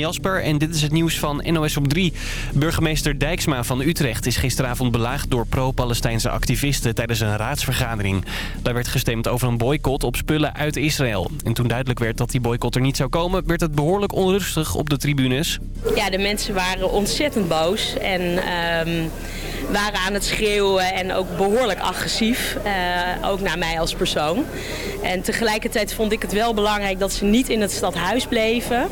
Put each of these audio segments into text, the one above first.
Jasper en dit is het nieuws van NOS op 3. Burgemeester Dijksma van Utrecht is gisteravond belaagd door pro-Palestijnse activisten tijdens een raadsvergadering. Daar werd gestemd over een boycott op spullen uit Israël. En toen duidelijk werd dat die boycott er niet zou komen, werd het behoorlijk onrustig op de tribunes. Ja, de mensen waren ontzettend boos en um, waren aan het schreeuwen en ook behoorlijk agressief. Uh, ook naar mij als persoon. En tegelijkertijd vond ik het wel belangrijk dat ze niet in het stadhuis bleven.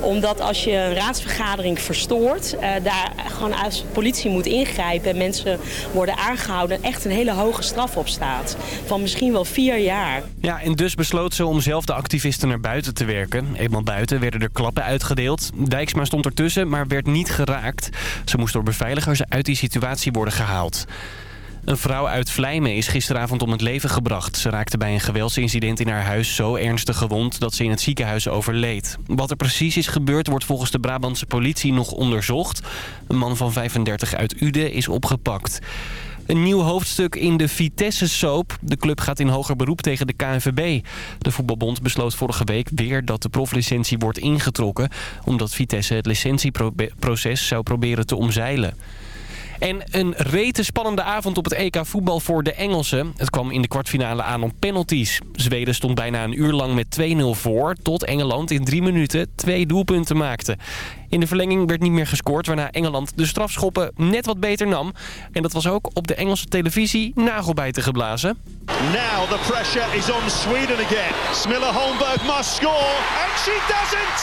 Omdat als je een raadsvergadering verstoort, uh, daar gewoon als politie moet ingrijpen en mensen worden aangehouden, echt een hele hoge straf op staat. Van misschien wel vier jaar. Ja, en dus besloot ze om zelf de activisten naar buiten te werken. Eenmaal buiten werden er klappen uitgedeeld. Dijksma stond ertussen, maar werd niet geraakt. Ze moest door beveiligers uit die situatie worden gehaald. Een vrouw uit Vlijmen is gisteravond om het leven gebracht. Ze raakte bij een geweldsincident in haar huis zo ernstig gewond dat ze in het ziekenhuis overleed. Wat er precies is gebeurd wordt volgens de Brabantse politie nog onderzocht. Een man van 35 uit Uden is opgepakt. Een nieuw hoofdstuk in de Vitesse-soap. De club gaat in hoger beroep tegen de KNVB. De voetbalbond besloot vorige week weer dat de proflicentie wordt ingetrokken... omdat Vitesse het licentieproces zou proberen te omzeilen. En een rete spannende avond op het EK voetbal voor de Engelsen. Het kwam in de kwartfinale aan om penalties. Zweden stond bijna een uur lang met 2-0 voor... tot Engeland in drie minuten twee doelpunten maakte. In de verlenging werd niet meer gescoord... waarna Engeland de strafschoppen net wat beter nam. En dat was ook op de Engelse televisie nagelbijten geblazen. Now the pressure is on Sweden again. Smilla Holmberg must score and she doesn't.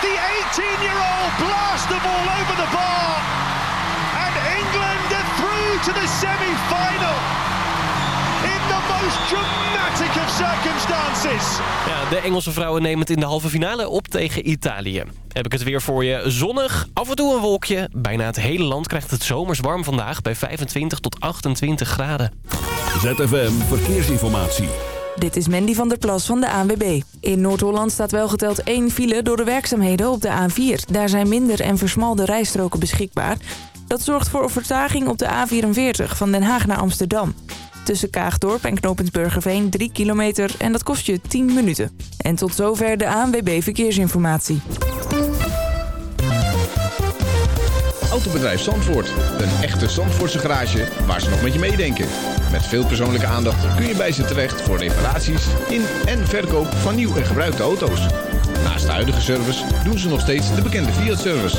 The 18-year-old blasts the ball over the bar. To the semi-final. In the most dramatic of circumstances. Ja, de Engelse vrouwen nemen het in de halve finale op tegen Italië. Heb ik het weer voor je. Zonnig, af en toe een wolkje. Bijna het hele land krijgt het zomers warm vandaag bij 25 tot 28 graden. ZFM Verkeersinformatie. Dit is Mandy van der Plas van de ANWB. In Noord-Holland staat wel geteld één file door de werkzaamheden op de A4. Daar zijn minder en versmalde rijstroken beschikbaar. Dat zorgt voor vertraging op de A44 van Den Haag naar Amsterdam. Tussen Kaagdorp en Knopensburgerveen 3 kilometer en dat kost je 10 minuten. En tot zover de ANWB Verkeersinformatie. Autobedrijf Zandvoort. Een echte Zandvoortse garage waar ze nog met je meedenken. Met veel persoonlijke aandacht kun je bij ze terecht voor reparaties in en verkoop van nieuw en gebruikte auto's. Naast de huidige service doen ze nog steeds de bekende Fiat-service.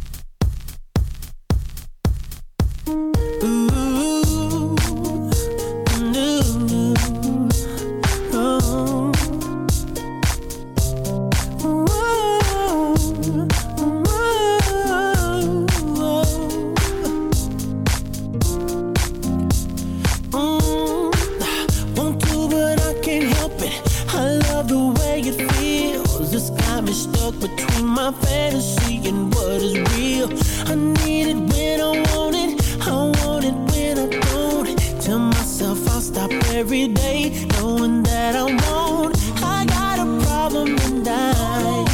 every day, knowing that I won't. I got a problem and I,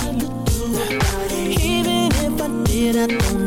even if I did, I don't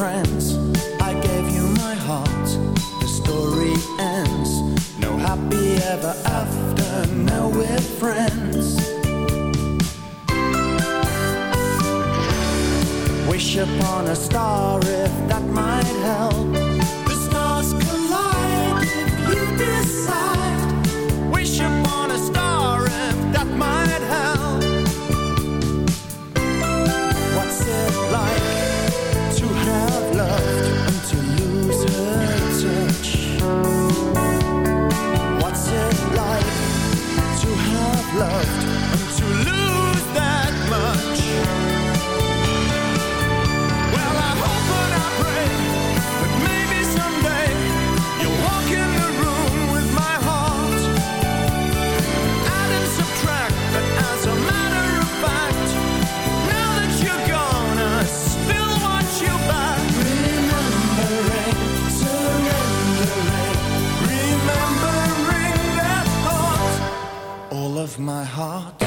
friends. I gave you my heart. The story ends. No happy ever after. Now we're friends. Wish upon a star if that might help my heart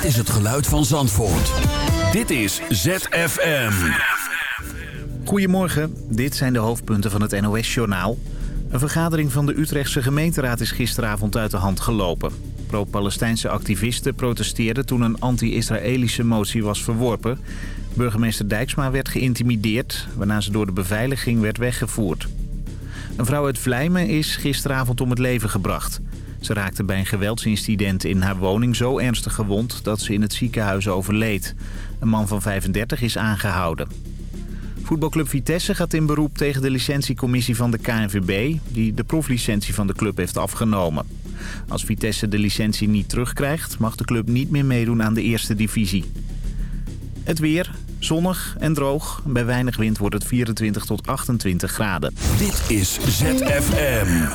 Dit is het geluid van Zandvoort. Dit is ZFM. Goedemorgen, dit zijn de hoofdpunten van het NOS-journaal. Een vergadering van de Utrechtse gemeenteraad is gisteravond uit de hand gelopen. Pro-Palestijnse activisten protesteerden toen een anti-Israëlische motie was verworpen. Burgemeester Dijksma werd geïntimideerd, waarna ze door de beveiliging werd weggevoerd. Een vrouw uit Vlijmen is gisteravond om het leven gebracht. Ze raakte bij een geweldsincident in haar woning zo ernstig gewond dat ze in het ziekenhuis overleed. Een man van 35 is aangehouden. Voetbalclub Vitesse gaat in beroep tegen de licentiecommissie van de KNVB... die de proflicentie van de club heeft afgenomen. Als Vitesse de licentie niet terugkrijgt... mag de club niet meer meedoen aan de eerste divisie. Het weer, zonnig en droog. Bij weinig wind wordt het 24 tot 28 graden. Dit is ZFM.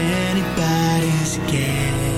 Anybody's guess.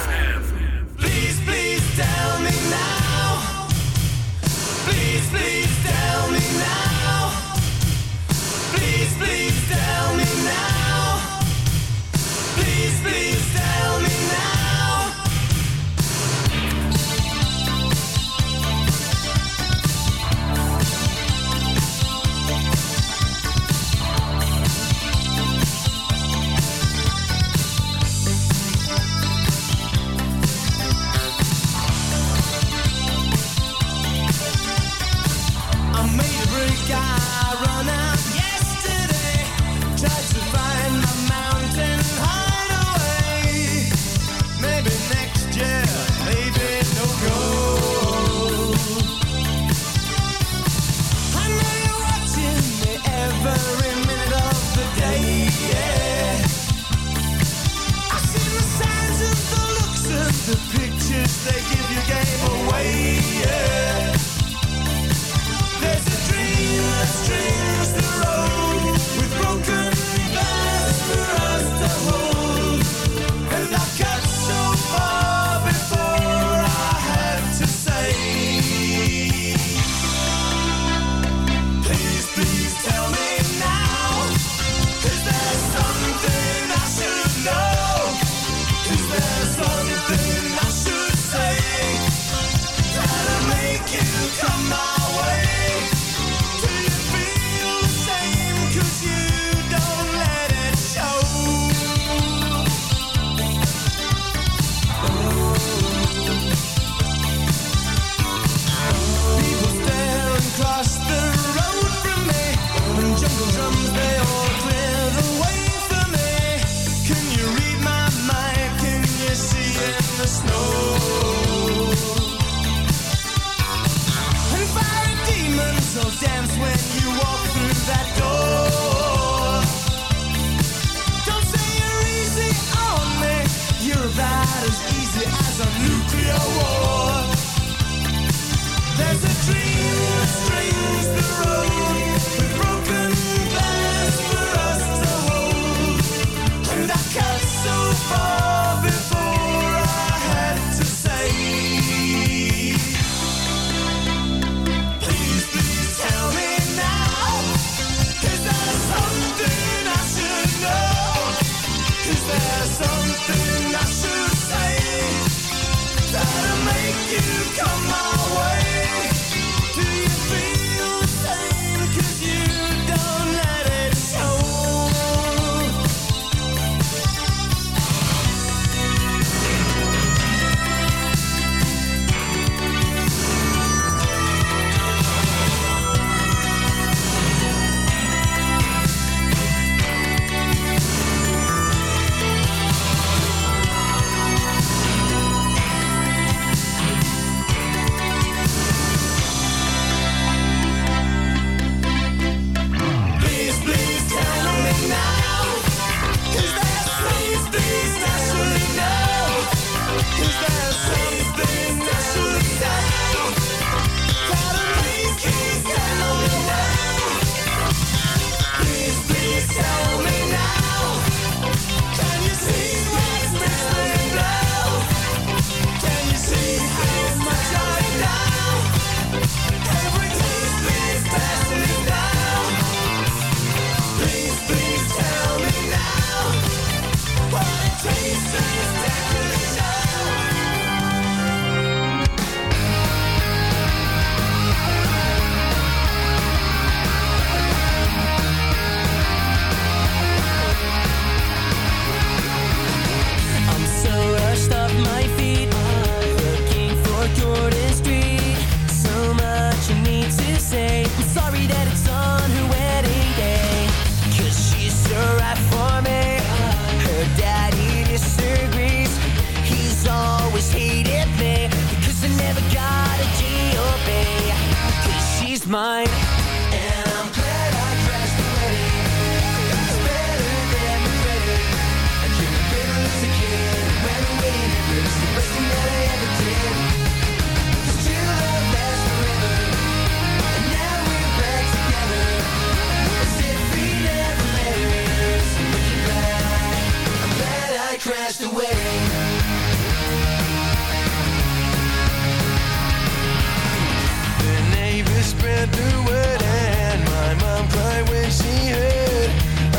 ran through it, and my mom cried when she heard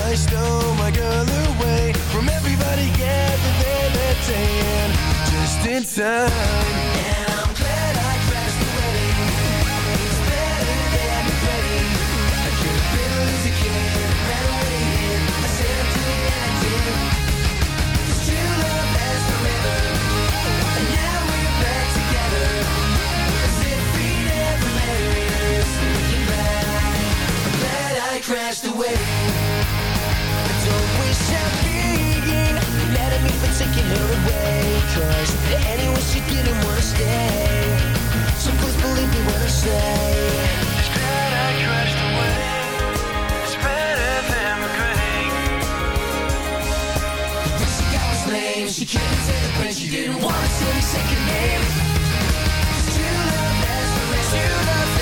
I stole my girl away from everybody gathered there that day, and just in time. for taking her away. Cause anyway she didn't wanna stay. So please believe me when I say It's I crashed away It's better than regretting When she got his name She couldn't take the She didn't wanna say his second name true love, that's the True love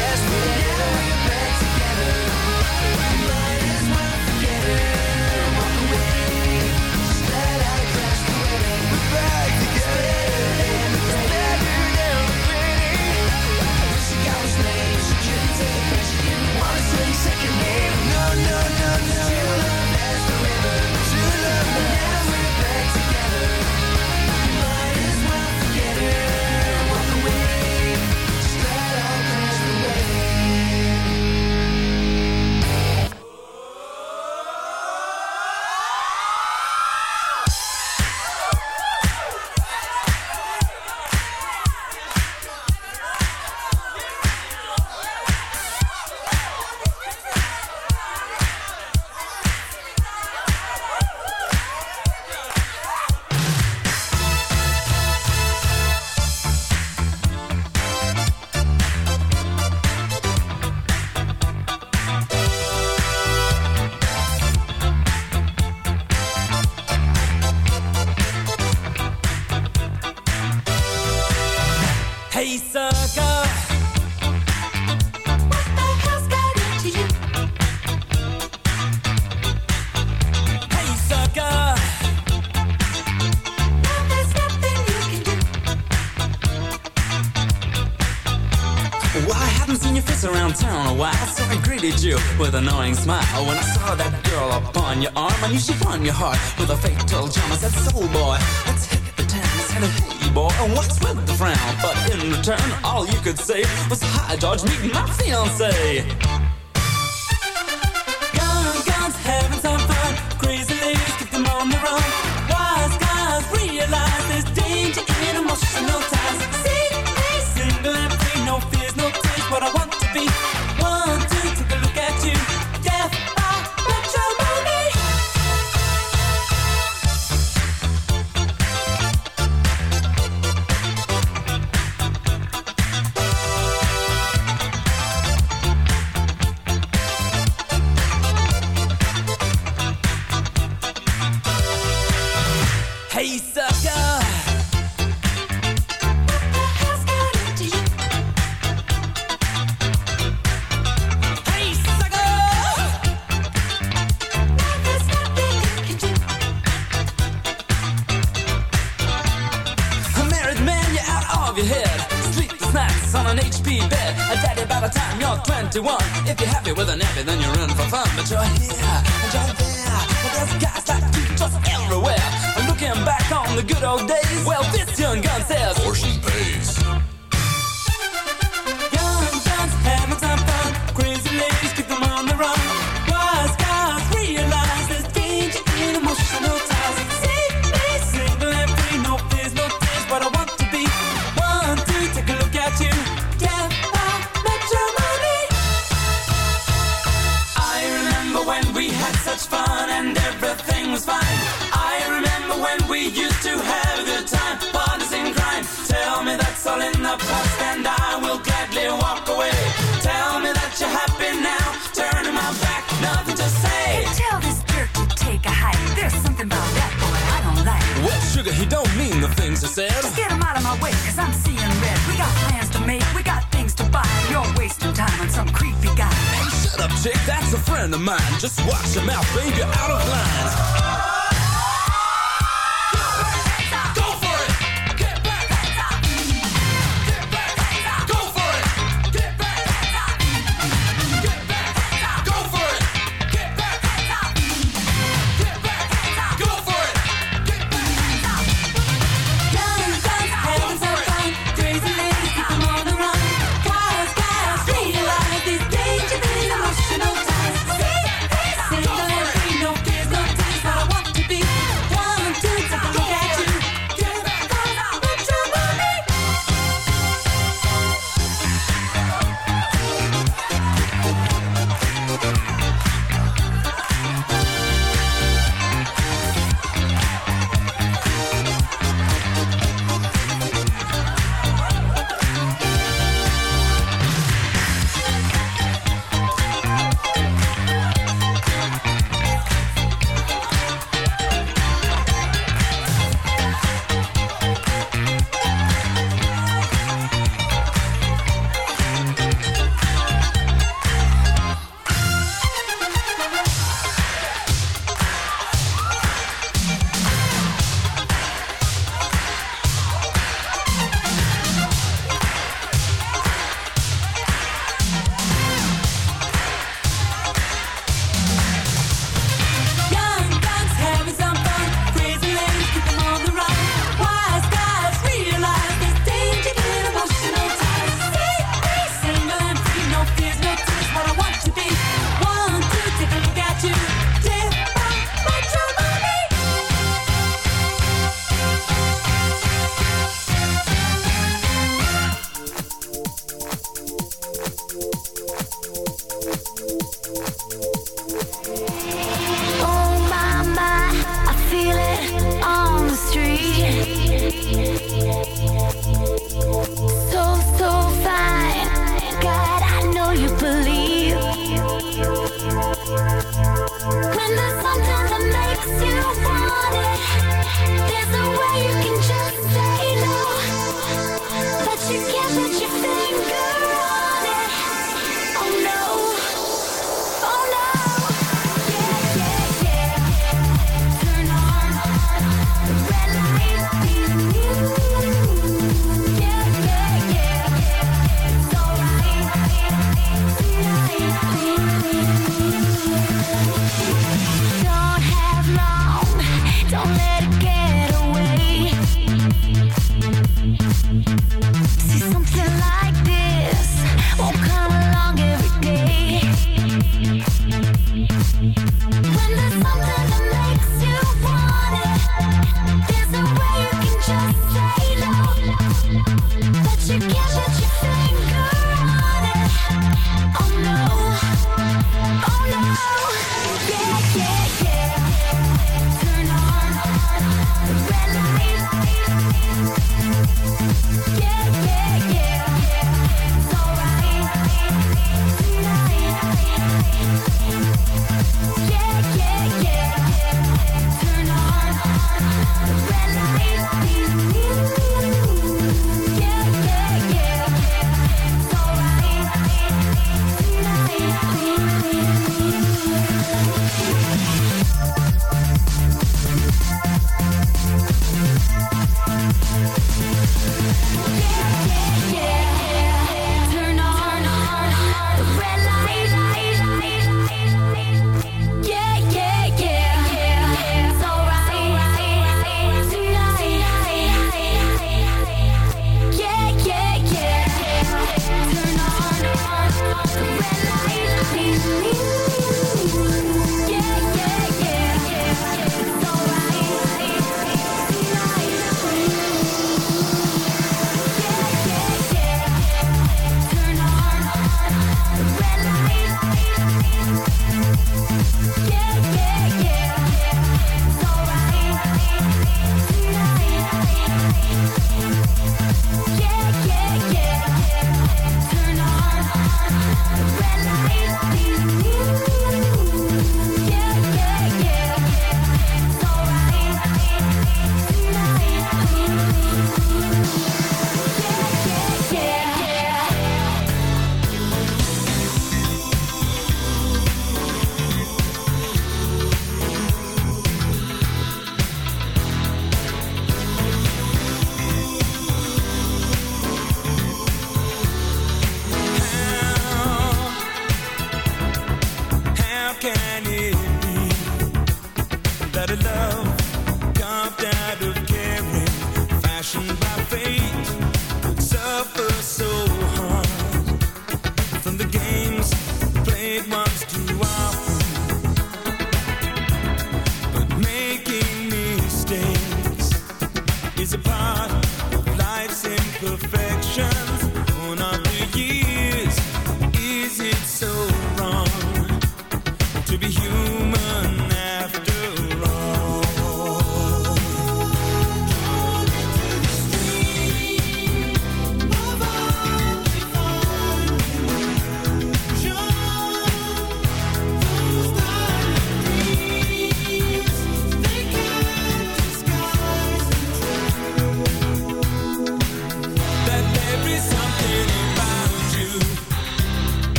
smile.